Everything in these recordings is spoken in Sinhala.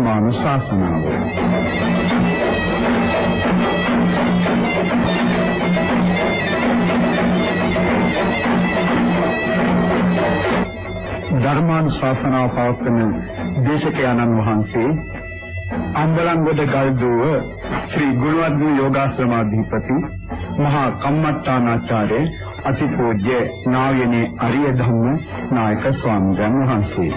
මාන ශාසනාව. ධර්මානුශාසනාව පවත්වන දේශකයන්න් වහන්සේ අම්බලන්ගොඩ ගල්දුව ශ්‍රී ගුණවර්ධන යෝගාශ්‍රමාධිපති මහා කම්මට්ටානාචාර්ය අතිපූජ්‍ය නායනේ අරිය ධම්ම නායක ස්වාමීන් වහන්සේ.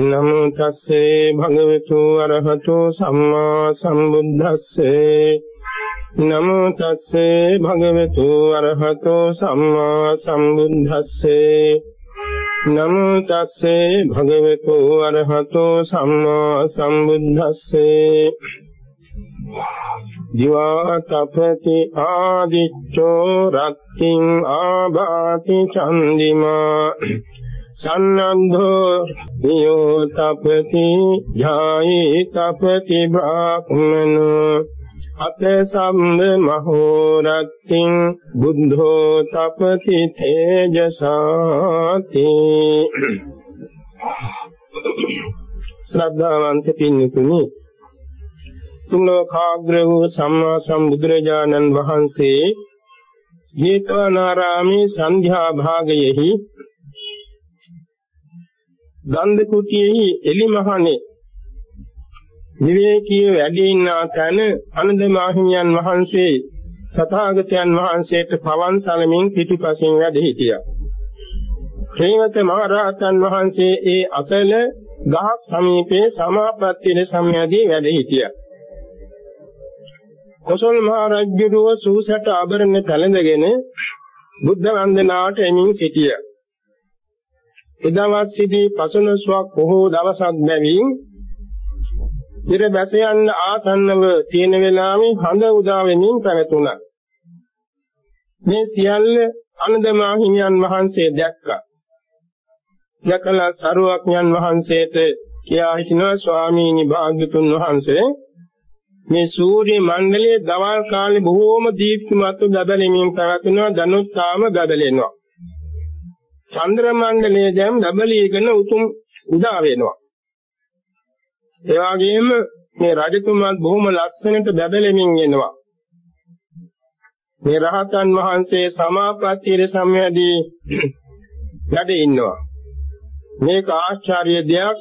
නමෝ තස්සේ භගවතු අරහතෝ සම්මා සම්බුද්දස්සේ. නමෝ තස්සේ භගවතු අරහතෝ සම්මා සම්බුද්දස්සේ. නමෝ තස්සේ භගවතු අරහතෝ සම්මා සම්බුද්දස්සේ. දිවා තපති ආදිච්චෝ රක්ඛින් ආභාති චන්දිමා. සන්නද්ධෝ නියෝ තපති ඥායි තපති බ්‍රාහ්මනෝ. අත සම්ම මහෝරත්තිං බුද්ධෝ තපති තේජසාති. ශ්‍රද්ධාවන්ත පින්තුනි තුන් ලෝකාග්‍ර වූ සම්මා සම්බුදුරජාණන් වහන්සේ ජේතවනාරාමේ සන්ධ්‍යා භාගයෙහි ගන්ධ කුටියෙහි එලිමහනේ විවේකීව වැඩි ඉන්නා තැන අනන්ද මාහිමියන් වහන්සේ තථාගතයන් වහන්සේට පවන් සලමින් පිටිපසින් වැඩ සිටියා. ශ්‍රීමත මහරහතන් වහන්සේ ඒ අසල ගහක් සමීපේ සමාපත්තියේ සම්යදී වැඩ සිටියා. කොසල් මහ රජුව සූසට ආභරණ පැළඳගෙන බුද්ධ වන්දනාවට එමින් සිටියා. එදවස් සිටි පසළොස්වක් බොහෝ දවසක් බැවින් ඉර බැස යන්න ආසන්නව තියෙන වෙලාවේ හඳ උදා වෙමින් පැවතුණා. මේ සියල්ල අනදමා හිමියන් වහන්සේ දැක්කා. දැකලා සරුවක්ඥන් වහන්සේට කියා හිටිනවා ස්වාමීනි භාග්‍යතුන් වහන්සේ මේ සූර්ය මණ්ඩලයේ දවල් කාලේ බොහෝම දීප්තිමත් බබලෙමින් පැවතුණා දනුත්තාම බබලෙනවා. චන්ද්‍ර මණ්ඩලයේ දැන් බබලීගෙන උතුම් උදා වෙනවා. ඒ වගේම මේ රජතුමාත් බොහොම ලස්සනට බබලෙමින් එනවා. මේ රහතන් වහන්සේ සමාපත්තියේ සම්යදී වැඩ ඉන්නවා. මේක ආශ්චර්ය දෙයක්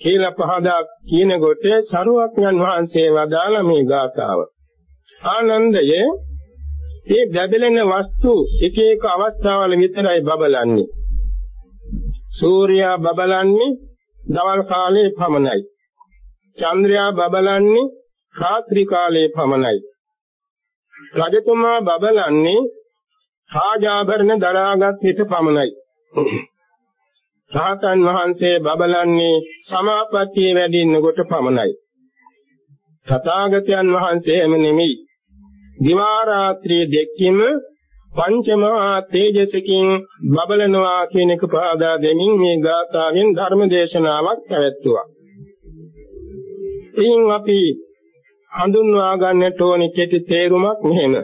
කියලා පහදා කියනකොට සරුවක්ඥන් වහන්සේ වදාළ මේ ගාථාව. ආනන්දයේ මේ බබලෙන වස්තු එක එක අවස්ථාවල විතරයි බබලන්නේ. සූර්යයා බබලන්නේ දවල් කාලයේ පමණයි. චන්ද්‍රයා බබලන්නේ රාත්‍රී කාලයේ පමණයි. රජතුමා බබලන්නේ රාජාභරණ දරාගත් විට පමණයි. රහතන් වහන්සේ බබලන්නේ සමාපත්තියේ වැඩින්න කොට පමණයි. තථාගතයන් වහන්සේ එම නෙමෙයි. දිවා රාත්‍රී දෙකීම පංචමහා තේජසකින් බබලනවා කියන එක පාදා දෙමින් මේ ගාථාවෙන් ධර්ම දේශනාවක් පැවැත්තුවා. ඉන් අපි හඳුන්වා ගන්නට ඕනි කෙටි තේරුමක් මෙහෙම.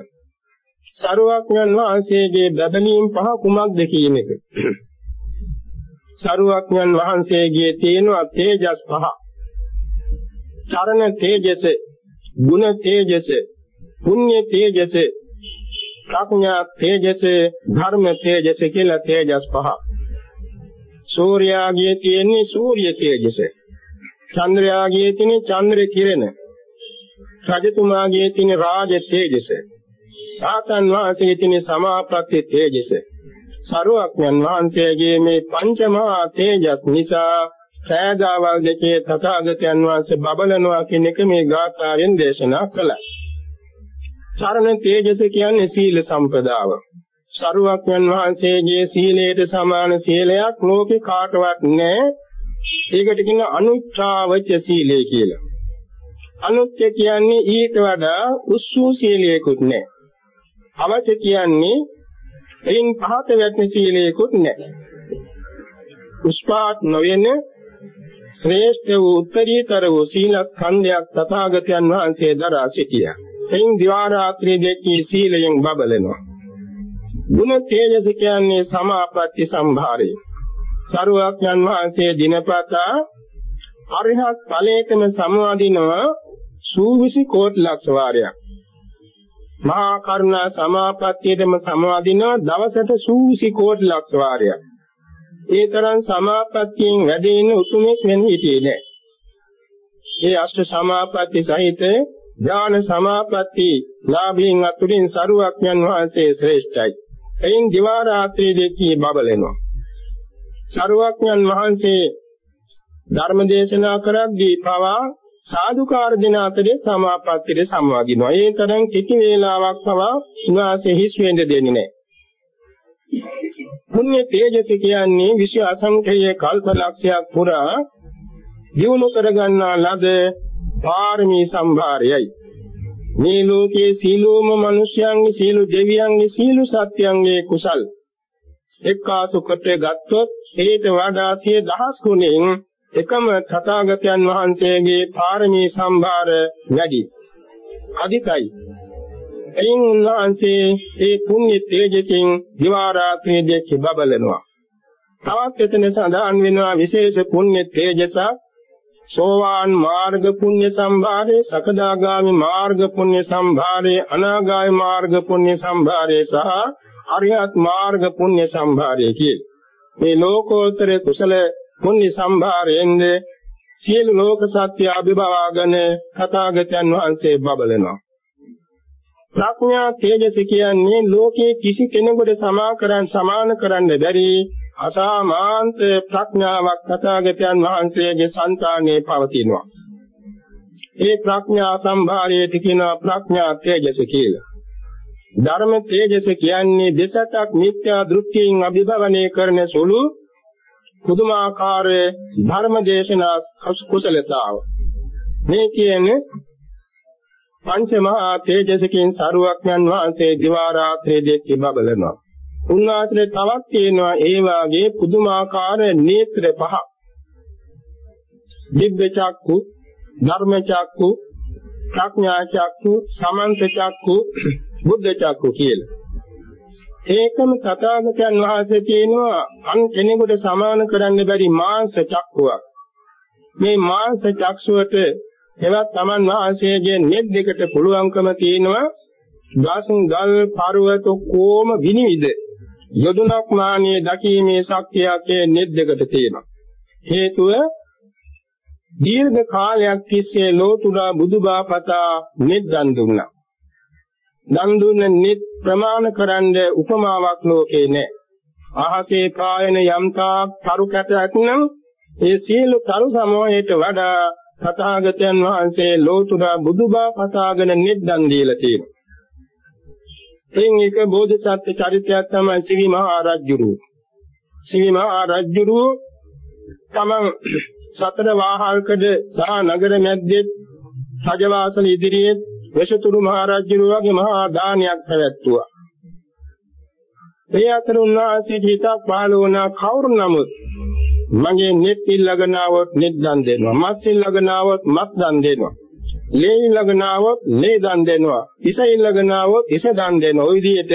සරුවක්ඥන් වහන්සේගේ බබලීම් පහ කුමක්ද කියන එක. සරුවක්ඥන් වහන්සේගේ තියෙනවා තේජස් පහ. චරණ තේජස, ගුණ තේජස, පුණ්‍ය තේජස, ප්‍රඥා තේජස, ධර්ම තේජස කියලා තේජස් පහ. සූර්යාගේ තියෙන්නේ සූර්ය තේජස. චන්ද්‍රයාගේ තියෙන චන්ද්‍ර කිරණ රජතුමාගේ තියෙන රාජ තේජස ආතන් වාසයේ තියෙන සමාප්‍රත්‍ය තේජස සරුවක්ඥන් වහන්සේගේ මේ පංචමහා තේජස් නිසා සෑදාවල් දෙකේ තථාගතයන් වහන්සේ බබලනවා කියන එක මේ ගාථාවෙන් දේශනා කළා. චරණ තේජස කියන්නේ සීල සම්පදාව. සරුවක්ඥන් වහන්සේගේ සීලයට සමාන සීලයක් ලෝකේ කාටවත් නැහැ. ඒකට කියන අනුත්‍රාවච සීලය කියලා. අනුත්‍ය කියන්නේ ඊට වඩා උස්සු සීලයකුත් නැහැ. අවච කියන්නේ එයින් පහත වැටෙන සීලයකුත් නැහැ. උස්පාත් නොවන ශ්‍රේෂ්ඨ වූ උත්තරීතර වූ සීලස්කන්ධයක් තථාගතයන් වහන්සේ දරා සිටියා. එයින් දිවා රාත්‍රී දෙකේ සීලයෙන් බබලනවා. ගුණ තේජස කියන්නේ සමාපatti සම්භාරය. සරුවක්යන් වහන්සේ දිනපතා අරිහත් ඵලයකම සමවදිනව සූවිසි කෝටි ලක්ෂ වාරයක්. මහා කරුණා සමාපත්තියටම සමවදිනව දවසට සූවිසි කෝටි ලක්ෂ වාරයක්. ඒ තරම් සමාපත්තියෙන් වැඩ ඉන්න උතුමෙක් වෙන හිටියේ නෑ. ඒ අෂ්ට සමාපatti සහිත ඥාන සමාපatti ලාභයෙන් අතුරින් සරුවක්යන් වහන්සේ ශ්‍රේෂ්ඨයි. එයින් දිවා රාත්‍රී දෙකී බබලෙනවා. සරුවක්යන් වහන්සේ ධර්ම දේශනා කරද්දී පවා සාදුකාර දින අතරේ සමාපත්තියේ සමවදිනවා. ඒ තරම් කිසි වේලාවක් පවා උන්වහන්සේ හිස් වෙන්න දෙන්නේ නැහැ. පුණ්‍ය තේජස කියන්නේ විශ්ව අසංඛේය කල්පලක්ෂයක් පුරා දිනු කරගන්නා ලද පාරමී සම්භාරයයි. මේ ලෝකයේ සීලෝම මිනිසයන්ගේ සීල දෙවියන්ගේ සීල සත්‍යයන්ගේ කුසල් එක්කාසු කොට ගත්තොත් ඒට වඩා සිය දහස් ගුණෙන් එකම තථාගතයන් වහන්සේගේ පාරමී සම්භාර වැඩි. අධිකයි. එයින් උන්වහන්සේ ඒ පුණ්‍ය තේජකින් දිවා රාත්‍රී දෙක බබලනවා. තවත් එතන සඳහන් වෙනවා විශේෂ පුණ්‍ය තේජසක්. සෝවාන් මාර්ග පුණ්‍ය සම්භාරේ සකදාගාමි මාර්ග පුණ්‍ය සම්භාරේ අනාගාමි මාර්ග පුණ්‍ය සම්භාරේ සහ අරියත් මාර්ග පුණ්‍ය සම්භාරේ කියේ මේ ලෝකෝත්තර කුසල පුණ්‍ය සම්භාරයෙන්ද සියලු ලෝක සත්‍ය අභිභවාගෙන තථාගතයන් වහන්සේ බබලනවා ප්‍රඥා තේජස කියන්නේ ලෝකේ කිසි කෙනෙකුට සමා කරන් සමාන කරන්න බැරි අසාමාන්ත ප්‍රඥාවක් තථාගතයන් වහන්සේගේ సంతානයේ පවතිනවා. ඒ ප්‍රඥා සම්භාරයට කියනවා ප්‍රඥා තේජස කියලා. ධර්ම තේජස කියන්නේ දෙසටක් මිත්‍යා දෘෂ්ටියෙන් අභිභවනය කරන සුළු පුදුමාකාර ධර්ම දේශනා කුසලතාව. මේ කියන්නේ පංචමහා තේජසකින් සරුවක්ඥන් වහන්සේ දිවා රාත්‍රී දෙකේ බබලනවා. උන්වහන්සේ තවත් තියෙනවා ඒ වාගේ පුදුමාකාර නේත්‍ර පහ. දිබ්බ චක්කු, ධර්ම චක්කු, ප්‍රඥා චක්කු, සමන්ත චක්කු, බුද්ධ චක්කු කියලා. ඒකම තථාගතයන් වහන්සේ කියනවා අන් කෙනෙකුට සමාන කරන්න බැරි මාංශ චක්කුවක්. මේ මාංශ චක්ෂුවට එවත් Taman වහන්සේගේ නෙත් දෙකට පුළුවන්කම තියෙනවා දසුන් ගල් පර්වත කොම විනිවිද යොදුනක් මානිය දකීමේ ශක්තියකේ නෙත් දෙකට තියෙනවා හේතුව දීර්ඝ කාලයක් තිස්සේ ලෝතුරා බුදුබාපතා නෙත් දන් දුන්නා දන් දුන්න නෙත් ප්‍රමාණ කරන්න උපමාවක් ලෝකේ නැහැ අහසේ පායන යම්තා තරු කැටයක් නම් ඒ සියලු තරු සමෝහයට වඩා තථාගතයන් වහන්සේ ලෝතුරා බුදුබා පතාගෙන නිද්දන් දීලා තියෙනවා. එයින් එක බෝධිසත්ව චරිතයක් තමයි සිවි මහා රජුරු. සිවි මහා රජුරු තමන් සතර වාහල්කඩ සහ නගර මැද්දේ රජවාසල ඉදිරියේ වෙසතුරු මහරජුගේ මහා දානයක් පැවැත්තුවා. ඒ අතර උන්වහන්සේ හිතක් පහළ වුණා කවුරු නමුත් මගේ net ඉල්ලගනාවත් net දන් දෙනවා. මස් ඉල්ලගනාවත් මස් දන් දෙනවා. ලේ ඉල්ලගනාවත් ලේ දන් දෙනවා. ඉස ඉල්ලගනාවත් ඉස දන් දෙනවා. ওই විදිහට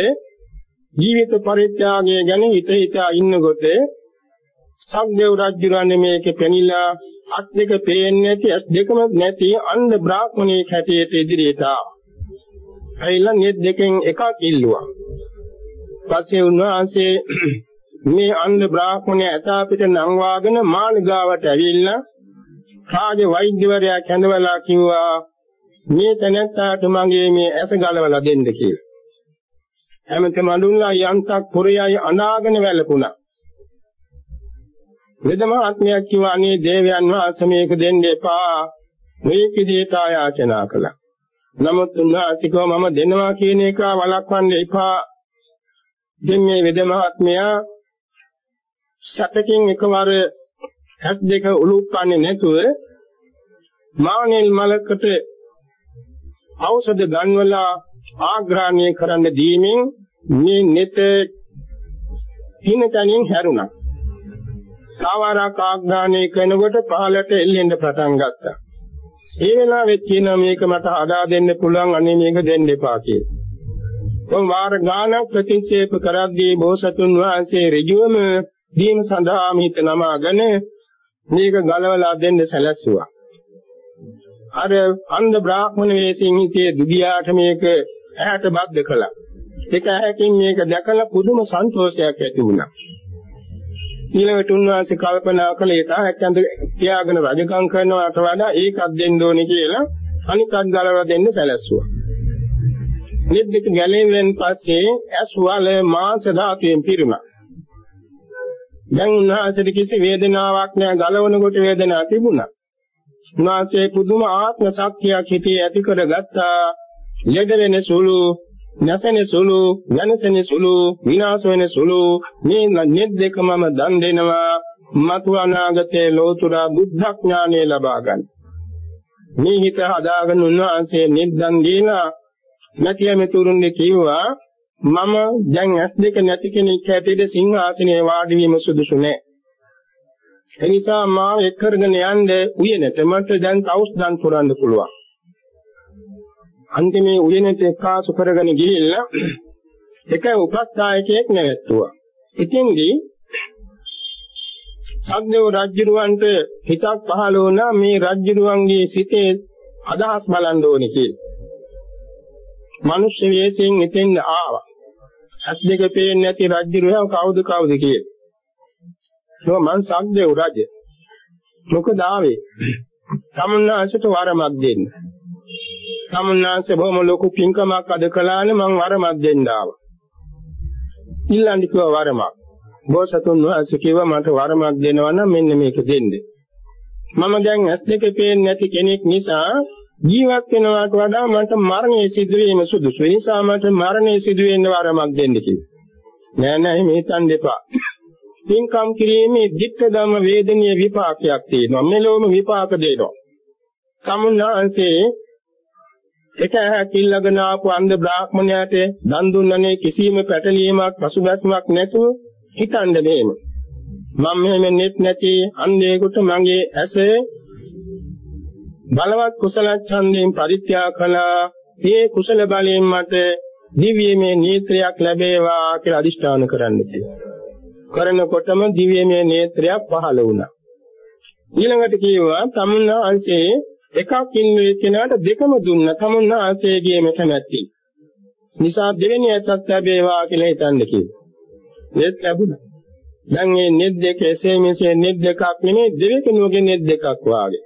ජීවිත පරිත්‍යාගය ගැන හිත හිතා ඉන්නකොට සක්දේව රජුරන්නේ මේකේ පෙනිලා අත් දෙක පේන්නේ නැති ඇස් දෙකම නැති අන්ධ බ්‍රාහ්මණයෙක් හැටියට ඉදිරියට ආවා. ඇයිලා net දෙකෙන් එකක් ඉල්ලුවා. පස්සේ උන්වහන්සේ මේ අන්ධ බ්‍රාහ්මණය ඇතා පිට නංවාගෙන මාළිගාවට ඇවිල්ලා රාජ වෛද්‍යවරයා කැඳවලා කිව්වා මේ තැනැත්තාට මගේ මේ ඇස ගලවලා දෙන්න කියලා. හැමතෙම අඳුන්ලා යන්තක් පුරයයි අනාගෙන වැළපුණා. වෙදම ආත්මයක් කිව්වා අනේ දේවයන් වහන්සේ මේක දෙන්න එපා. මේක විදිහට ආයාචනා කළා. නමුත් උන්වහන්සේ මම දෙනවා කියන එක වළක්වන්න එපා. ඉතින් මේ වෙදම ආත්මයා සතකින් එකවර හැස් දෙක උලුප්පන්නේ නැතුව මානෙල් මලකට ඖෂධ ගන්වලා ආග්‍රහණය කරන්න දීමෙන් මේ නෙත හිනතනින් හැරුණා. සාවාරක් ආග්‍රහණය කරනකොට පහලට එල්ලෙන්න පටන් ගත්තා. ඒ වෙලාවෙත් කියනවා මේක මට හදා දෙන්න පුළුවන් අනේ මේක දෙන්න එපා කියලා. ඔය වාර ගානක් ප්‍රතික්ෂේප කරද්දී බෝසතුන් වහන්සේ ඍජුවම දීම සඳහා මිහිත නමාගෙන මේක ගලවලා දෙන්න සැලැස්සුවා. අර අන්ධ බ්‍රාහ්මණ වේසින් හිටියේ දුගියාට මේක ඇහැට බද්ධ කළා. ඒක ඇහැකින් මේක දැකලා පුදුම සන්තෝෂයක් ඇති වුණා. ඊළඟට උන්වහන්සේ කල්පනා කළේ තාක් ඇඳ තියාගෙන රජකම් කරනවට වඩා ඒකක් දෙන්න ඕනේ කියලා අනිකක් ගලවලා දෙන්න සැලැස්සුවා. නිද්දිත ගැලෙන් පස්සේ ඇස් වල මාංශ ධාතුවෙන් පිරුණා. දැන් උන්වහන්සේට කිසි වේදනාවක් නෑ ගලවනකොට වේදනාවක් තිබුණා. උන්වහන්සේ පුදුම ආත්ම ශක්තියක් හිතේ ඇති කරගත්තා. ලෙඩ වෙන සුළු, නැසෙන සුළු, වෙනසෙන සුළු, විනාශ වෙන සුළු මේ නෙත් දෙකමම දන් දෙනවා. මතු අනාගතයේ ලෝතුරා බුද්ධ ඥානය ලබා ගන්න. මේ හිත හදාගෙන උන්වහන්සේ නිද්දන් දීලා නැතිය මෙතුරුන්ගේ කිව්වා මම දැන් ඇස් දෙක නැති කෙනෙක් හැටියට සිංහාසනයේ වාඩි වීම සුදුසු නෑ. ඒ නිසා මාව එක් කරගෙන යන්න උයනට මට දැන් තවුස් දන් පුරන්න පුළුවන්. අන්තිමේ උයනට එක්කාසු කරගෙන ගිහිල්ලා එක උපස්ථායකයෙක් නැවැත්තුවා. ඉතින්දී සග්දේව රජුරවන්ට හිතක් පහළ වුණා මේ රජුරවන්ගේ සිතේ අදහස් බලන්න ඕනේ කියලා. මිනිස් වේශයෙන් එතෙන් ආවා. ඇස් දෙක පේන්නේ නැති රජුරව කවුද කවුද කියලා. ඒක මං සග්දේව රජ. මොකද ආවේ? තමුන්නාසට වරමක් දෙන්න. තමුන්නාසේ බොහොම ලොකු පින්කමක් අද කළානේ මං වරමක් දෙන්න ආවා. ඊළඟ කිව්වා වරමක්. බෝසතුන් වහන්සේ කිව්වා මට වරමක් දෙනවා නම් මෙන්න මේක දෙන්න. මම දැන් ඇස් දෙක පේන්නේ නැති කෙනෙක් නිසා ජීවත් වෙනවට වඩා මට මරණය සිදු වීම සුදුසු. ඒ නිසා මට මරණය සිදු වෙන්න වරමක් දෙන්න කිව්වා. නෑ නෑ මේ හිතන් දෙපා. පින්කම් කිරීමේ ධිට්ඨ ධම්ම වේදනීය විපාකයක් තියෙනවා. මෙලොවම විපාක දෙනවා. සමුන්නාංශේ එක හැකිල්ලගෙන ආපු අන්ධ බ්‍රාහ්මණයාට දන් දුන්නනේ කිසිම පැටලීමක් පසුබැස්මක් නැතුව හිතන්න දෙන්න. මම මෙහෙම නෙත් නැති අන්ධයෙකුට මගේ ඇස බලවත් කුසල ඡන්දයෙන් පරිත්‍යාග කළා. මේ කුසල බලයෙන් මට දිව්‍යමය නේත්‍රයක් ලැබේවා කියලා අදිෂ්ඨාන කරන්න කියලා. කරනකොටම දිව්‍යමය නේත්‍රයක් පහළ වුණා. ඊළඟට කියවා තමුන්නාංශේ එකක් ඉන්නේ කෙනාට දෙකම දුන්න තමුන්නාංශයේගේම කැමැත්ති. නිසා දෙවෙනි ඇසත් ලැබේවා කියලා හිතන්න කිව්වා. නෙත් ලැබුණා. දැන් මේ නෙත් දෙක එසේ මෙසේ නෙත් දෙකක් නෙමෙයි දෙවෙනුවගේ නෙත් දෙකක් වාගේ.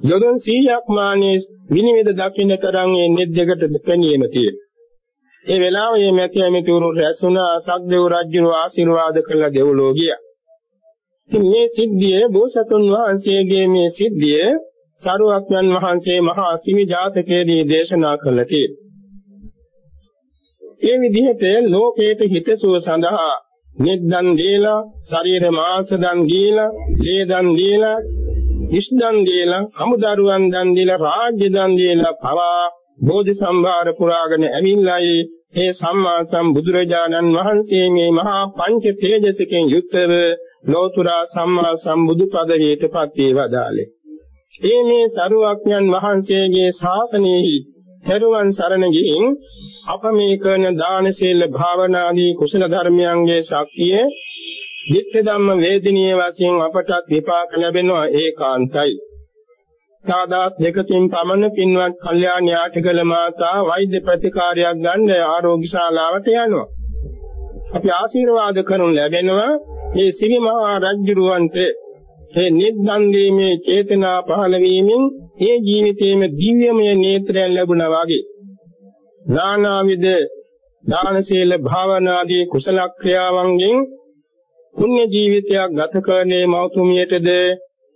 යොදුන් 100ක් මානේ විනිවිද දකින්න තරම් මේ නෙත් දෙකට පෙනීම තියෙනවා. ඒ වෙලාවේ මේ මැතිය මෙතුරු රැස්ුණා සක්දේව රජුව ආශිර්වාද කළ දෙව්ලෝ ගියා. ඉතින් මේ සිද්ධිය බෝසතුන් වහන්සේගේ මේ සිද්ධිය සරුවක්ඥන් වහන්සේ මහා සිවි ජාතකයේදී දේශනා කළා තියෙනවා. ඒ විදිහට ලෝකේට හිතසුව සඳහා නිද්දන් දීලා, ශරීර මාංශ දන් දීලා, ලේ දන් දීලා, ඉස් දන් දීලා, අමුදරුවන් දන් දීලා, රාජ්‍ය දන් දීලා පවා බෝධි සම්භාර පුරාගෙන ඇවිල්ලායි ඒ සම්මා සම්බුදුරජාණන් වහන්සේ මේ මහා පංච තේජසකින් යුක්තව ලෝතුරා සම්මා සම්බුදු පදවියට පත් වේවදාලේ. ඒ මේ සරුවක්ඥන් වහන්සේගේ ශාසනයෙහි තෙරුවන් සරණ ගින් අප මේ කරන දාන සීල භාවනාදී කුසල ධර්මයන්ගේ ශක්තිය ධිට්ඨ ධම්ම වේදිනිය වශයෙන් අපටත් විපාක ලැබෙනවා ඒකාන්තයි. සාදාස් දෙකකින් පමණ පින්වත් කල්යාණ යාටිකල මාතා වෛද්‍ය ප්‍රතිකාරයක් ගන්න ආරෝග්‍ය ශාලාවට යනවා. අපි ආශිර්වාද කරනු ලැබෙනවා මේ සිරි මහා රජුරවන්ට මේ නිද්දන් දීමේ චේතනා පහළ වීමෙන් ඒ ජීවිතයේම දිව්‍යමය නේත්‍රයන් ලැබුණා වගේ. නානාවිද දාන සීල භාවනාදී කුසල ක්‍රියාවන්ගෙන් පුණ්‍ය ජීවිතයක් ගත කරන්නේ මෞතුමියටද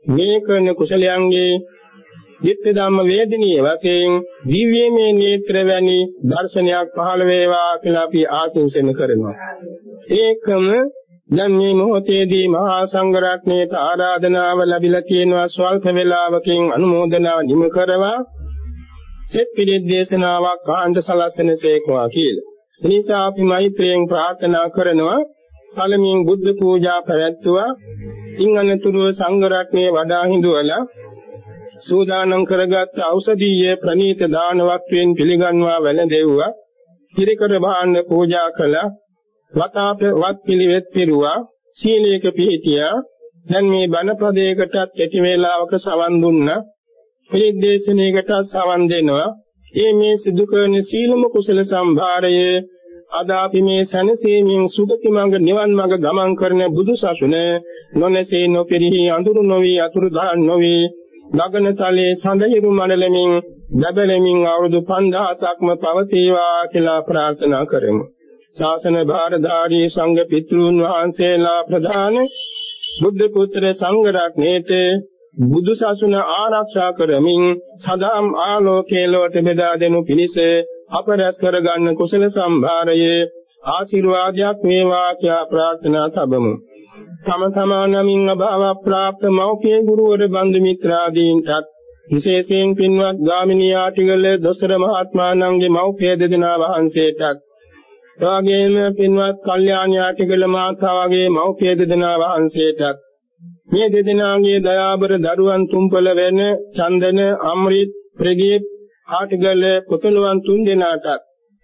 මේ කරන කුසලයන්ගේ ධිට්ඨ ධම්ම වේදිනිය වශයෙන් දිව්‍යමය නේත්‍ර වැනි දර්ශනයක් පහළ වේවා කියලා අපි ආශිර්වාද කරනවා. ඒකම දැන් මේ මොහොතේදී මහා සංඝරත්නයට ආරාධනාව ලැබිලා තියෙනවා ස්වල්ප වේලාවකින් අනුමෝදනාව නිම කරවා සෙත් පිළිත් දේශනාවක් ආන්ද සලස්වන සේකවා කියලා. එනිසා අපි මෛත්‍රියෙන් ප්‍රාර්ථනා කරනවා පළමුවෙන් බුද්ධ පූජා පැවැත්වුවා. ඉන් අනතුරුව සංඝ රත්නයේ වඩා හිඳුවලා සූදානම් කරගත් ඖෂධීය ප්‍රණීත දානවත්වයෙන් පිළිගන්වා වැළඳෙව්වා. පිරිකර භාණ්ඩ පූජා කළා වතාප වත් පිළිවෙත් පිරුවා සීලයක පිහිටියා. දැන් මේ බණ පදයකටත් ඇති වේලාවක සවන් දුන්නා. පිළිදේශනයකට සවන් දෙනවා. ඒ මේ සිදු කරන සීලම කුසල සම්භාරයේ අද අපි මේ සැනසීමෙන් සුගති මඟ නිවන් මඟ ගමන් කරන බුදු සසුන නොනැසී නොපිරිහි අඳුරු නොවි අතුරු දහන් නොවි ගගන තලයේ සඳහිරු මණලමින් ලැබෙමින් අවුරුදු 5000ක්ම පවතිවා කියලා ප්‍රාර්ථනා කරමු. ශාසන භාරධාරී සංඝ පිතෘන් වහන්සේලා ප්‍රධාන බුද්ධ පුත්‍ර සංඝ රත්නයේත බුදු සසුන ආරක්ෂා කරමින් සදාම් ආලෝකයේ ලොවට බෙදා දෙනු පිණිස අප රැස් කරගන්න කුසල සම්භාරයේ ආශිර්වාදයක් වේවා කියා ප්‍රාර්ථනා තබමු. තම තමා නමින් අභාව ප්‍රාප්ත මෞඛ්‍ය ගුරුවර බන්දු මිත්‍රාදීන්ටත් විශේෂයෙන් පින්වත් ගාමිණී ආටිගල දොස්තර මහත්මාණන්ගේ මෞඛ්‍ය දෙදෙනා වහන්සේටත් එවාගෙම පින්වත් කල්යාණී ආටිගල මාතාවගේ මෞඛ්‍ය දෙදෙනා වහන්සේටත් මේ දෙදෙනාගේ දයාබර දරුවන් තුම්පල වෙන චන්දන අමෘත් ප්‍රදීප් ආටිගල පුතුණුවන් තුන් දෙනාටත්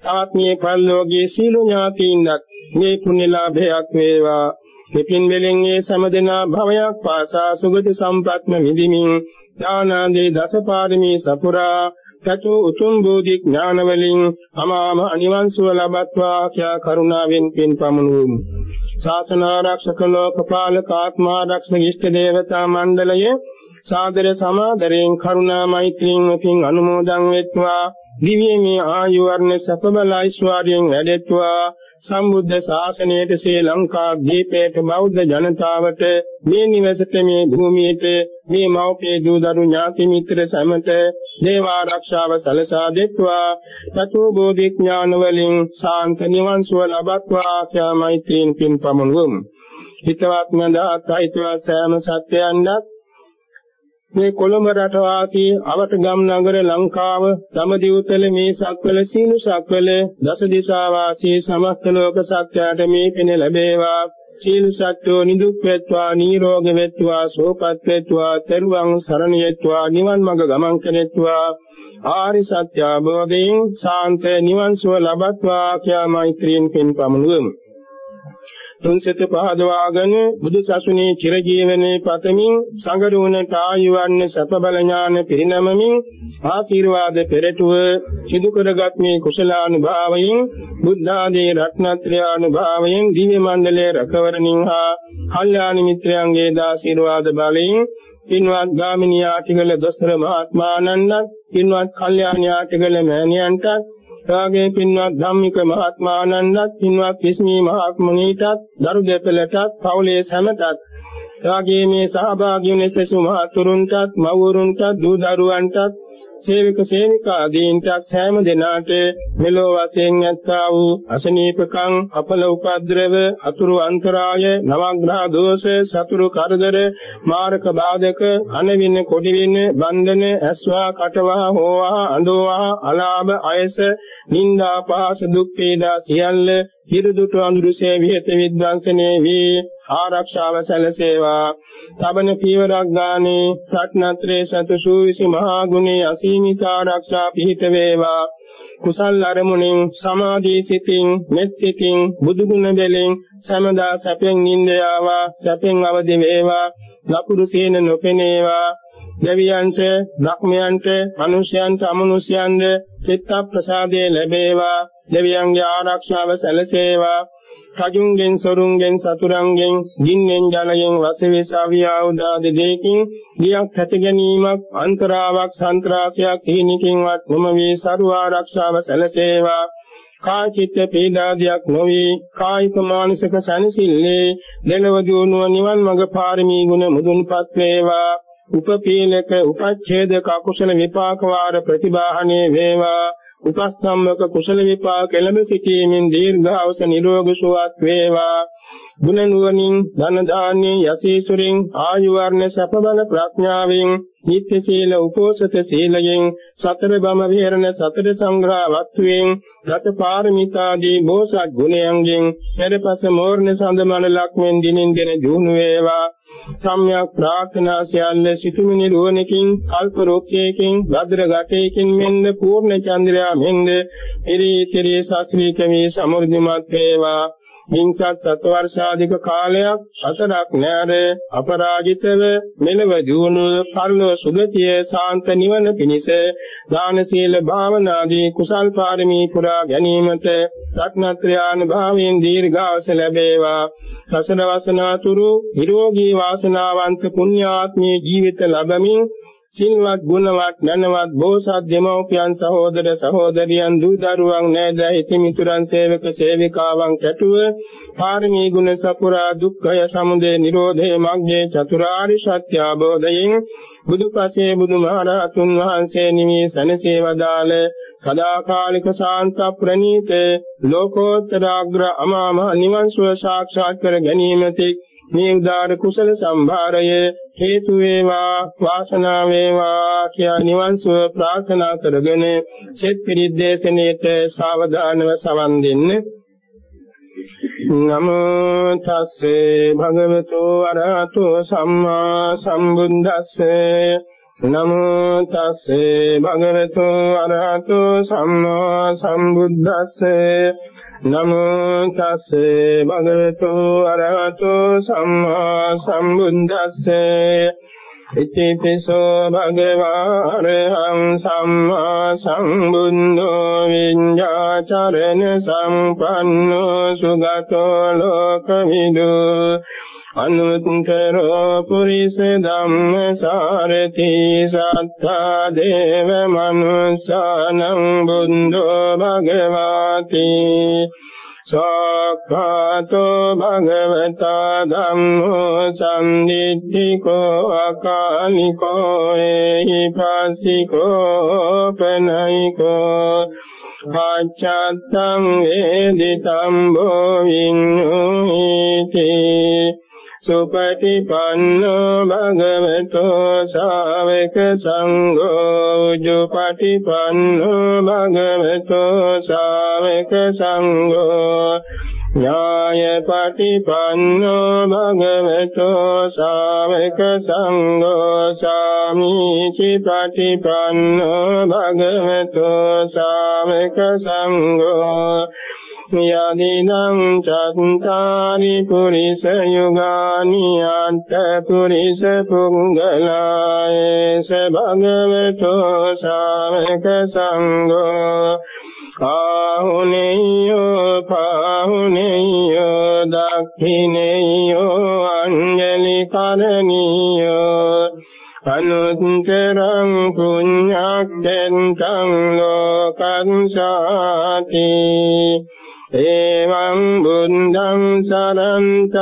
තවත් මේ පරිලෝකයේ සීල ඥාතීන්වත් මේ පුණ්‍ය ලාභයක් වේවා. මෙපින් වලින් මේ සමදෙනා භවයක් පාසා සුගති සම්ප්‍රත්ම විදිමින් ඥානාදී දසපාරමී සපුරා චතු උතුම් බෝධි ඥාන වලින් අමාම අනිවන් සුව ලබත්වා කියා කරුණාවෙන් පින් පමුණුවමු ශාසන ආරක්ෂක ලෝකපාලක ආත්මාරක්ෂක ඉෂ්ඨ දේවතා මණ්ඩලයේ සාදර සමාදරයෙන් කරුණා මෛත්‍රියෙන් පින් අනුමෝදන් වෙත්වා. දිව්‍යමය ආයු වර්ණ සප බල ඓශ්වර්යයෙන් වැඩෙත්වා. සම්බුද්ධ ශාසනයට ශ්‍රී ලංකා දීපේට බෞද්ධ ජනතාවට මේ නිවසට මේ භූමියට මේ මෞපිය දූ දරු ඥාති මිත්‍ර සමට දේව ආරක්ෂාව සලසා දෙත්වා. තතු බෝධි ඥාන වලින් ශාන්ත නිවන් සුව ලබත්වා ආඛ්‍යා මෛත්‍රීන් පින් පමුණුවමු. හිතවත් මඳ අත්යිතවා සෑම සත්‍යයන්වත් මේ කොළඹ රට වාසී අවට ගම් නගර ලංකාව දමදිවුතල මේ සක්වල සීනු සක්වල දස දිසා වාසී සමස්ත ලෝක සත්‍යයට මේ පින ලැබේවා. සීල සත්‍යෝ නිදුක් වෙත්වා නිරෝග වෙත්වා සෝපත් වෙත්වා තෙරුවන් සරණ යෙත්වා නිවන් මඟ ගමන් කෙරෙත්වා. ආරි සත්‍ය අවබෝධයෙන් සාන්ත නිවන් සුව ලබත්වා කියා මෛත්‍රියෙන් පින් පමුණුවමු. තුන්සෙත පහදවාගෙන බුදු සසුනේ චිරජීවනයේ පතමින් සංගරුණට ආයුවන්නේ සත බල ඥාන පිරිනමමින් ආශිර්වාද පෙරටුව සිදු කරගත් මේ කුසලානුභාවයෙන් බුද්ධ ආදී රත්නත්‍රය අනුභාවයෙන් දිව්‍ය මණ්ඩලයේ රැකවරණින් හා කල්යාණ මිත්‍රයන්ගේ දාශිර්වාද බලයෙන් පින්වත් ගාමිණී ආටිගල දොස්තර මහත්මානන්දත් පින්වත් කල්යාණ ආටිගල මෑණියන්ටත් එවාගේ පින්වත් ධම්මික මහත්මානන්දත් පින්වත් කිස්මී මහත්මුණීටත් දරු දෙපළටත් පවුලේ සැමටත් එවාගේ මේ සහභාගී වුණ සෙසු මහතුරුන්ටත් මව්වරුන්ටත් දූ දරුවන්ටත් සේවක සේවිකාදීන්ට සෑම දිනාට මෙලෝ වශයෙන් ඇත්තා වූ අසනීපකම් අපල උපද්‍රව අතුරු අන්තරාය නවග්‍රහ දෝෂ සතුරු කරදර මාරක බාධක අනවින කොඩිවින බන්ධන ඇස්වා කටවා හෝවා අඬවා අලාභ අයස නිന്ദා පාස දුක් පීඩා සියල්ල හිරුදුට අනුරුසේ විහෙත විද්වංසනේ වී ආරක්ෂාව සැලසේවා තබන පීවරක් ගානේ රත්නත්‍රේ සතු සූවිසි මහා ගුණේ අසීමිත ආරක්ෂා පිහිට වේවා කුසල් අරමුණින් සමාධි සිතින් මෙත් සිතින් බුදු ගුණ දෙලින් සමදා සැපෙන් නින්දයාවා සැපෙන් අවදි වේවා ලකුරු සීන නොපෙනේවා දෙවියන්ට, ධක්මයන්ට, මිනිසයන්ට, අමනුෂ්‍යයන්ට චිත්ත ප්‍රසාදයේ ලැබේවා. දෙවියන්ගේ ආරක්ෂාව සැලසේවා. රජුන්ගෙන් සොරුන්ගෙන් සතුරුන්ගෙන් ගින්නෙන් ජලයෙන් වසවිසාවිය ආඋදාද දෙකින් ගියක් හැට ගැනීමක් අන්තරාවක් සන්ත්‍රාසයක් සීනිකින්වත් නොම වී සරු ආරක්ෂාව සැලසේවා. කායික පීඩාදියක් නොවේ කායික මානසික සැනසෙල්ලේ දෙලව දිනුව නිවන් මඟ පාරමී ගුණ මුදුන්පත් වේවා. උපපීලක උපච්ඡේදක කුසල විපාක වාර ප්‍රතිබාහනේ වේවා. උපස්තම්භක කුසල විපාක එළඹ සිටීමෙන් දීර්ඝාස නිරෝග සුවත් වේවා. ගුණ නුවණින් ධන දාන්නේ යසීසුරින් ආයු වර්ණ සැප බල ප්‍රඥාවෙන් නිත්‍ය සීල උපෝසත සීලයෙන් සතර බම විහරණ සතර සංග්‍රහ වත්තුවෙන් දස පාරමිතාදී බෝසත් ගුණයන්ගෙන් පෙරපස මෝර්ණ සඳමන ලක්මෙන් දිනින් දින ජීුණු වේවා. සම්්‍යක් ප්‍රාර්ථනා සියල්ල සිතුමි නිරෝණකින් කල්ප රෝක්ෂයකින් භද්‍ර ගටයකින් මෙන්ද පූර්ණ චන්ද්‍රයා මෙන්ද ඉරි ශාස්ත්‍රීය කමී සමෘද්ධිමත් වේවා. හිංසත් සත්වර්ෂාධික කාලයක් හතරක් නැර අපරාජිතව මෙලව දියුණුව පරලෝ සුගතිය සාන්ත නිවන පිණිස දාන සීල භාවනාදී කුසල් පාරමී පුරා ගැනීමට රත්නත්‍රයාන භාවයෙන් දීර්ඝාස ලැබේවා. සසන වසනාතුරු නිරෝගී වාසනාවන්ත පුණ්‍යාත්මී ජීවිත ලැබමින් සිල්වත් ගුණවත් නැනවත් බෝසත් දෙමව්පියන් සහෝදර සහෝදරියන් දූ දරුවන් නෑද හිතමිතුරන් සේවක සේවිකාවන් කැටුව පාරමී ගුණ සපුරා දුක්ඛය සමුදය නිරෝධේ මග්ගේ චතුරාරි සත්‍ය අවබෝධයෙන් බුදුපසේ බුදුමහරහතුන් වහන්සේ නිමි සනසේ වදාළ සදාකාලික ශාන්ත ප්‍රණීත ලෝකෝත්තර අග්‍ර අමාම නිවන් සුව සාක්ෂාත් කර ගැනීමතෙක් මේ උදාර කුසල සම්භාරය හේතු වේවා වාසනාව වේවා කියා නිවන් සුව ප්‍රාර්ථනා කරගෙන සෙත් පිරිද්දේශනයේට සාවධානව සවන් දෙන්න. නමෝ තස්සේ භගවතු අරහතු සම්මා සම්බුද්දස්සේ. නමෝ තස්සේ භගවතු අරහතු සම්මා සම්බුද්දස්සේ. නමෝ තස්සේ භගවතු අරහතෝ සම්මා සම්බුද්දස්සේ. ඉතිපිසෝ භගවාරහං සම්මා සම්බුද්ධෝ විඤ්ඤාචරණ සම්පන්නෝ සුගතෝ ලෝකවිදු. අනුත්තරෝ පුරිස ධම්මසාරති සත්තා දේව මනුස්සානං බුද්ධෝ භගවාති. සක්ඛාතෝ භගවතා ධම්මෝ සම්දිත්තිකෝ අකාලිකෝ එහි පස්සිකෝ පනයිකෝ පච්චත්තං වේදිතම් භෝවින්හෝති සුපටිපන්නෝ භගවතෝ ශාවක සංඝෝ උජුපටිපන්නෝ භගවතෝ ශාවක සංඝෝ ඥායපටිපන්නෝ භගවතෝ ශාවක සංඝෝ සාමීචි පටිපන්නෝ භගවතෝ ශාවක සංඝෝ යදිනං චත්තාරි පුරිස යුගානි අත්ත පුරිස පුංගලායස භගවතෝ ශාවක සංඝෝ ආහුනේයෝ පාහුනේයෝ දක්ඛිනේයෝ අංජලි කරණීයෝ අනුත්තරං පුඤ්ඤක්ඛෙන්තං ලෝකං සාති එවං බුද්ධං සරන්තනං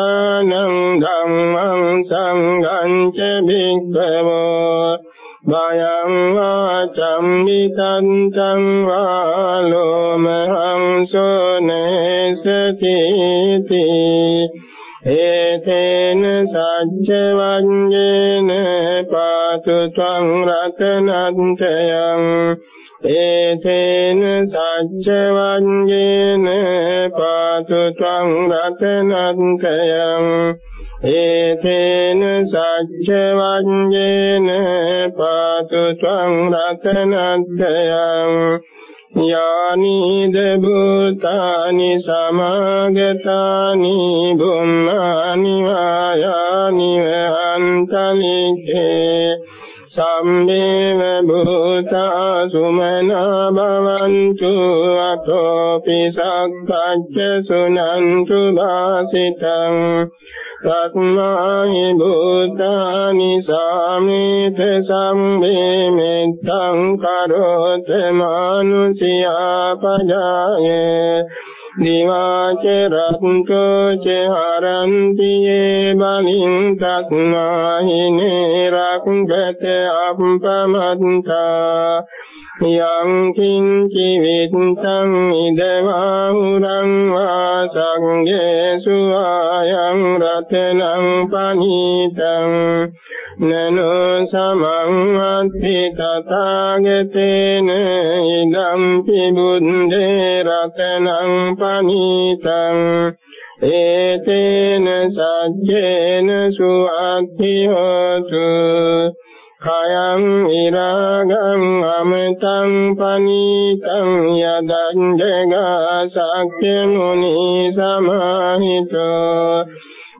ධම්මං සංඝං ච භික්ඛවෝ බයං වාචම් විතන්තං වාලෝමහං සෝනේසති ඒතේන සච්ච වඤ්ඤේන පාතු ත්වං රතනන්තයං ඒතේන සච්ච වඤ්ඤේන පාතු ත්වං රතනන්තයං. ඒතේන සච්ච වඤ්ඤේන පාතු ත්වං රතනන්තයං. යානිද භූතානි සමාගතානි බුම්මානි වායානි වහන්තලිකේ. සම්මේව භූතා සුමනා භවන්තු අතෝපි සක්කච්ඡ සුනන්තු වාසිතං තස්මාහි භූතානි සාමිත සම්මේ මෙත්තං කරෝත මානුසියා පජායේ දිවාච රත්තු ච හරන්ති යේ බලින් තස්මාහි නේරක්ගත අප්පමත්තා යං කිංචි විත්තං ඉදවාහුරං වා සංඝේසු ආයං රතනං පනීතං නනෝ සමං අත්ථි තථාගතේන ඉදම් පිබුද්දේ රතනං පනීතං ඒතේන සජ්ජේන සුඅත්ථි හෝතු කයං ඉරාගං අමතං පනීතං යදං ජගා සක්්‍ය මුනි සමාහිතෝ.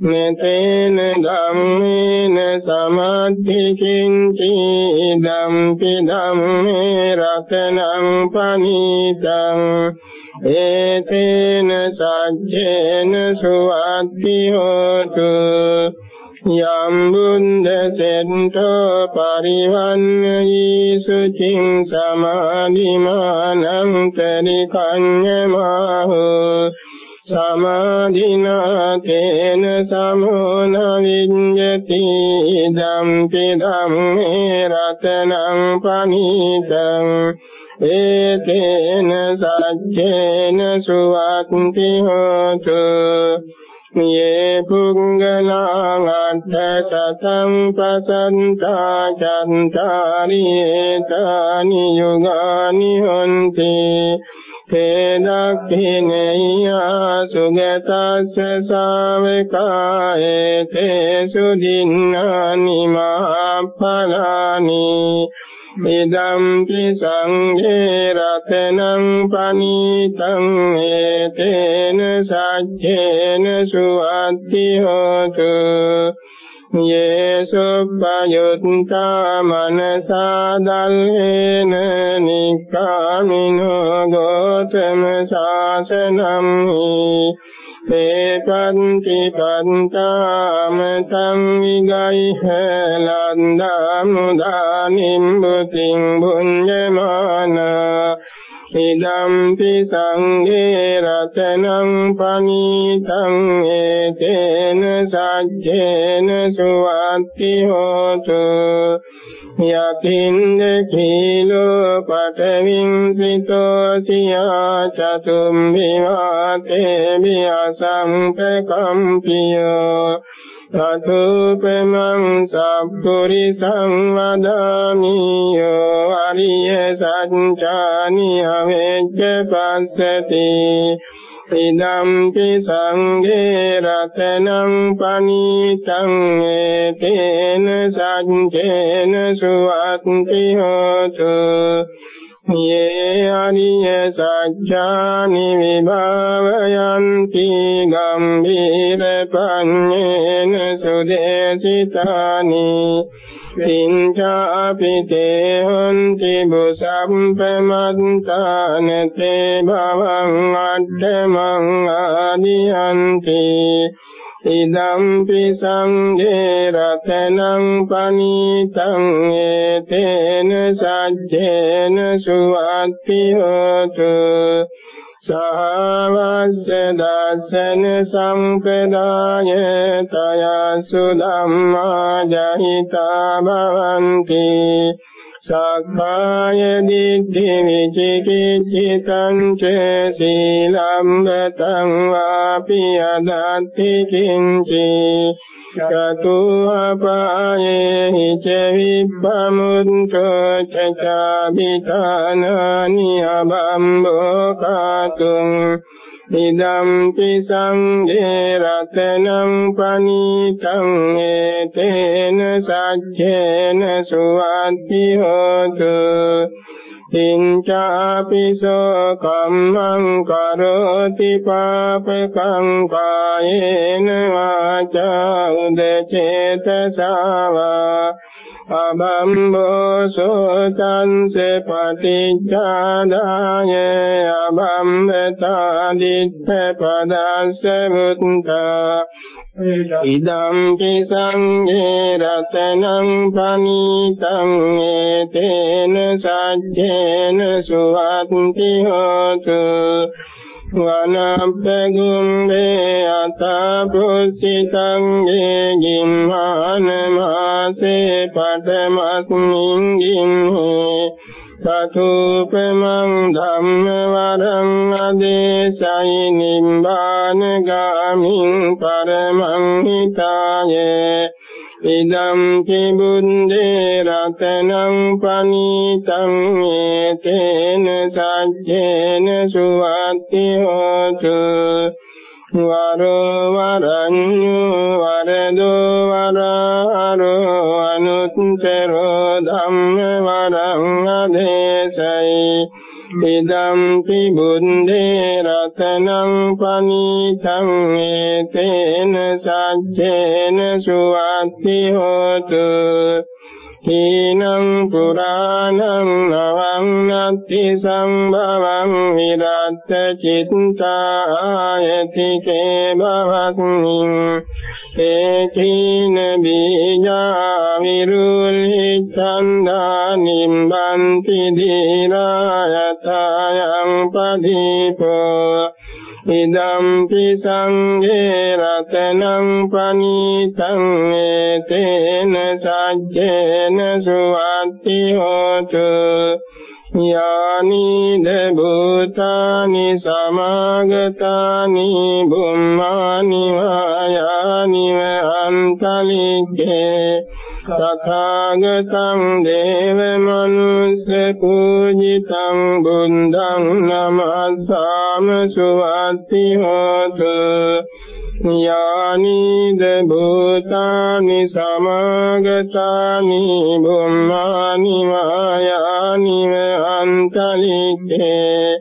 නතේන ධම්මේන සමද්ධිකින්ති ධම්පි ධම්මේ රතනං පනීතං. ඒතේන සජ්ජේන සුවද්දි හෝතු යම් බුද්ද සෙන්තෝ පරිවන්නයි සුචින් සමාධිමානං තරිකඤ්ඤමාහෝ. සමාධිනා තේන සමෝන විඤ්ඤති ධම්පි ධම්මේ රතනං පනිතං. ඒතේන සච්චේන සුවත්ති හෝතු. යේ පුංගලං අත්ථ සතං පසන්තා චන්තාරි ඒතානි යුගානි හොන්ති තේදක්ඛිනේයා සුගතස්ස ශාවකායේ තේසු දින්නානි මහඵලානි ඉදම්පි සංඝේ රතනං පනීතං ඒතේන සච්චේන සුවත්ති හෝතු යේසුප්පයුත්තා මනසා දල්හේන නික්ඛාමිනෝ ගෝතම ශාසනං තේපන්ති පන්තාම තං විගයිහ ලන්දාමුදානිම් බුතින් බුඤ්ජමානා ඉදම්පි සංඝේ රතනං පනීතං ඒතේන සජ්ජේන සුවත්ති හෝතු. යතින්ද කීලෝ පඨවින් සිතෝ සියා චතුම් විවාතේ විසංපකම්පියෝ සතුපමං සබ්බුරිසං වදාමියෝ අරිය සත්‍යානි අවේජ්ජ පස්සති ඉදම්පි සංඝේ රතනං පනීතං ඒතේන සච්චේන සුවත්ති හෝතු යේ අරිය සත්‍යානි විභාවයන්ති ගම්භීර පඤ්ඤේන සුදේසිතානි පින්චාපි තේ හොන්ති බුසම්පමත්තාන තේ භවං අඩ්ඩමං ආදියන්ති ඉදම්පි සංඝේ රතනං පනීතං ඒතේන සජ්ජේන සුවත්ති හෝතු සහවස්ස දස්සන සම්පදාය තයසු ධම්මා ජහිතා භවಂತಿ සක්කාය දිට්ඨි විචිකිච්ඡිතං ච සීලම්බතං වාපි අදත්ති කිංචි චතුපපායේ හිච විබ්බමුත්තෝ චචාබිතානානි අබම්බෝ කාතුං ඉදම්පි සංඝේ රතනං පනීතං ඒතේන සච්චේන සුවත්ති හෝතු කිංචාපිසෝ කම්මං කරෝති පාපකං කායේන වාචා උදචේතසාවා අබම්බෝ සෝතංස පටිච්චාදාය අබම්බතා දිත්ත පදස්ස මුත්තා ඉදම්පි සංඝේ රතනං පනීතං ඒතේන සජ්ජේන සුවත්ති හෝතු වනබ්බගුම්බේ අතපුසිතං ගේ ගිම්හාන මාසේ පඨමස්මින් ගිම්හේ සතුපමං ධම්ම වරං අදේශයි නිම්බාන ගාමින් පරමං හිතායේ ඉදම් කිබුන්දේ රතනං පනීතං ඒතේන සජ්ජේන සුවත්ති හෝතු වරෝ වරඤ්ඤු වරදෝ වරහරෝ අනුත්තරෝ ධම්ම වරං අදේශයි. ඉදම් පිබුන්දේ රතනං පනීතං ඒතේන සජ්ජේන සුවත්ති හෝතු හීනං පුරාණං නවං නත්ති සම්භවං විරත්ත චිත්තායති කේ භවස්මින් ඒකීන බීජා විරුල්හි ඡන්දා නිම්බන්ති දීරායතයන් පදීපෝ. ඉදම්පි සංඝේ රතනං පනීතං ඒතේන සජ්ජේන සුවත්ති හෝතු යානි දබුතානි සමාගතානි බුම්මානි වායානි අන්තලික්ඛේ තථාගතං දේව මනුස්ස පූජිතං බුද්ධං නමස්සාම සුවත්ති හෝතු. යානි දබුතානි සමාගතානි බුම්මානි වායානි අන්තලික්ඛේ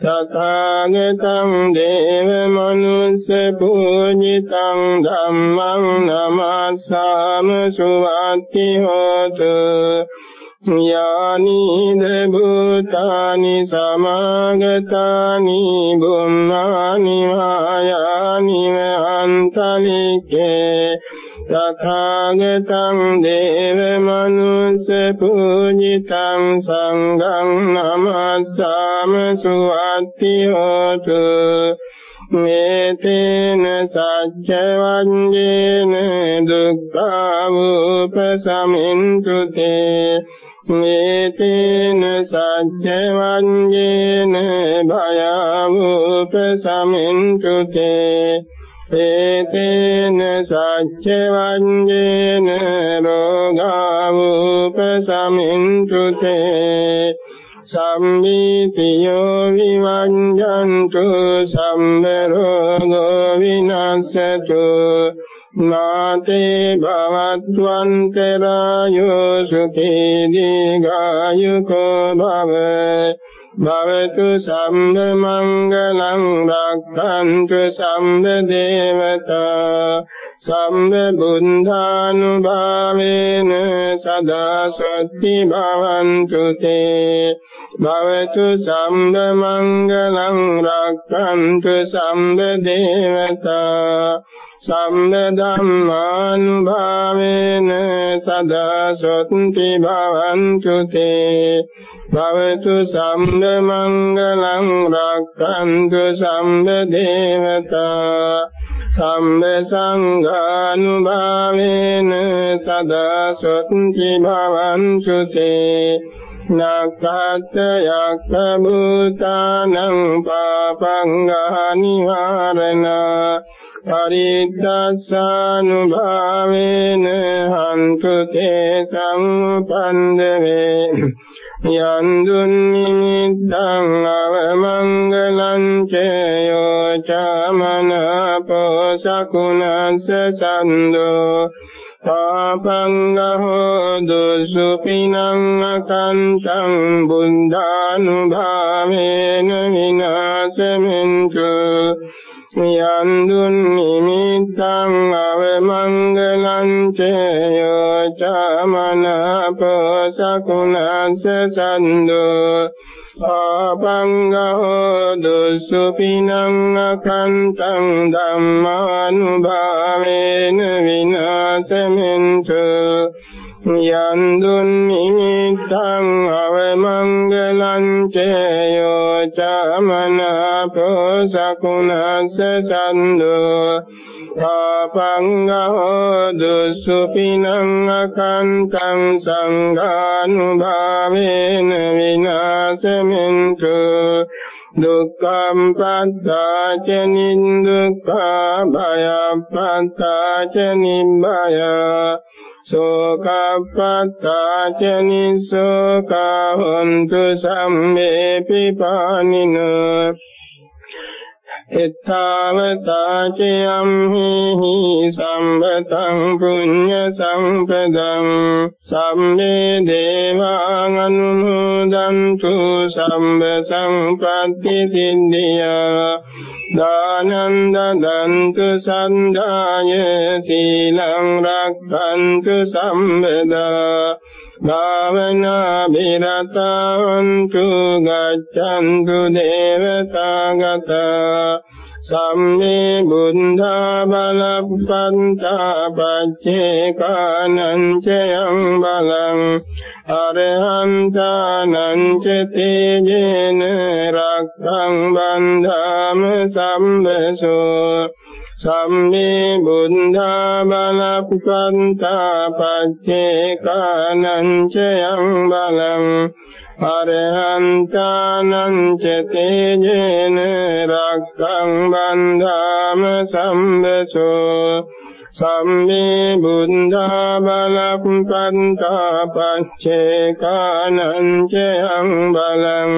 තථාගතං දේව මනුස්ස පූජිතං ධම්මං නමස්සාම සුවත්ති හෝතු යානි දබුතානි සමාගතානි බුම්මානි වායානි අන්තලිකේ තථාගතං දේව මනුස්ස පූජිතං සංඝං නමස්සාම සුවත්ති හෝතු මේතේන සච්ච වංජේන දුක්ඛාවුපසමින්තු තේ මේතේන සච්ච වංජේන භයාවුපසමින්තු තේ ඒතේන සච්ච වංජේන රෝගාවුපසමින්තු තේ සම්මීතියෝ විවංජන්තු සම්බ රෝගෝ විනස්සතු. නාතේ භවත්වන්තරායෝ සුඛී දීඝායුකෝ භව භවතු සම්බ මංගලං රක්ඛන්තු සම්බ දේවතා. සම්බ බුද්ධානුභාවේන සදා සත්‍ති භවන්තු තේ. භවතු සම්බ මංගලං රක්ඛන්තු සම්බ දේවතා සම්බ ධම්මානුභාවේන සදා සත්‍ති භවන්තු තේ. භවතු සම්බ මංගලං රක්ඛන්තු සම්බ දේවතා සම්බ සංඝානුභාවේන සදා සොත්ති භවන්තු තේ නක්ඛත් යක්ඛ භූතානං පාපං අනිවාරණා පරිද්දස්සානුභාවේන හන්තු තේ සම්පන්දවේ යන්දුන් නිමිත්තං අවමංගලං චයෝ චමනපෝ සකුණස්ස සන්දෝ පාපංගහෝ දුසුපිනං අකන්තං බුද්ධානුභාවේන විනාශෙමින්තු යන්දුන් නිමිත්තං අවමංගලං චයෝ චමනපෝ සකුණස්ස සන්දෝ පාපංගහෝ දුසුපිනං අකන්තං ධම්මානුභාවේන විනාශෙමින්තු යන්දුන් නිමිත්තං අවමංගලං චයෝ චමනා ආපෝ සකුණස්ස සන්දෝ පාපංගෝ දුසුපිනං අකන්තං සංඝානුභාවේන විනාශමින්තු දුක්ඛම් පද්දාච නින්දුක්ඛා භයප්පත්තාච නිබ්බය. සෝකප්පත්තාච නිසෝකා හොන්තු සම්මේ පිපානිනෝ එත්තාවතාචයම් හි සම්බතං පුඤ්ඤ සම්පදං සම්මේ දේවාං අනුමෝදන්තු සම්බ සංපත්ති සිද්ධියා දානං දදන්තු සන්දාය සීලං රක්ඛන්තු සම්බදා භාවනා බිරතන්තු ගච්ඡන්තු දේවතාගත සම්මේ බුද්ධා බලප්පන්තා පච්චේ කානංචයං බලං අරහන්තානං ච තේජේන රක්ඛං බන්ධාම සම්බසෝ සම්මේ බුද්ධා බලප්පන්තා පච්චේ කානංචයං බලං අරහන්තානං ච තේජේන රක්ඛං බන්ධාම සම්බසෝ සම්මේ බුද්ධා බලප්පන්තා පච්චේ කානංචයං බලං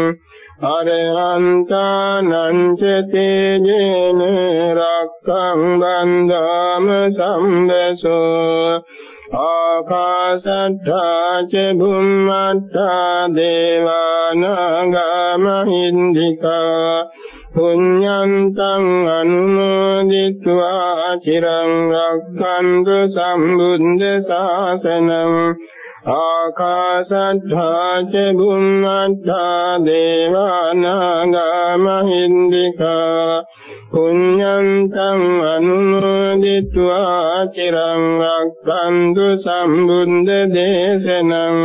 අරහන්තානං ච තේජේන රක්ඛං බන්ධාම සම්බසෝ ආකාශට්ඨා ච භුම්මට්ඨා දේවානාගාමහින්దికා පුඤ්ඤන්තං අනුමෝදිत्वा චිරං රක්ඛන්තු සම්බුද්ධ ශාසනං ආකාශද්ධා ච බුම්මද්ධා දේවානාගා මහින්దికා පුඤ්ඤං තං අනුමෝදිත्वा චිරං රක්ඛන්තු සම්බුද්ධ දේශනං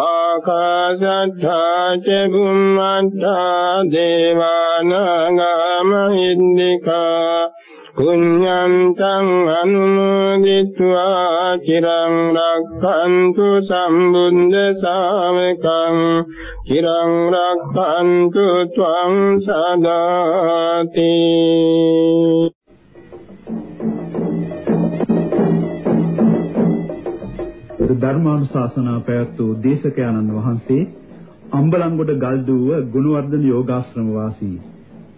ආකාශද්ධා ච බුම්මද්ධා දේවානාගා මහින්దికා පුඤ්ඤන්තං අනුමෝදිत्वा චිරං රක්ඛන්තු සම්බුද්ධ ශාවකං චිරං රක්ඛන්තු ත්වං සදාති. ධර්මානුශාසනා පැවැත් වූ දේශකයන්න් වහන්සේ අම්බලන්ගොඩ ගල්දුව ගුණවර්ධන යෝගාශ්‍රම වාසී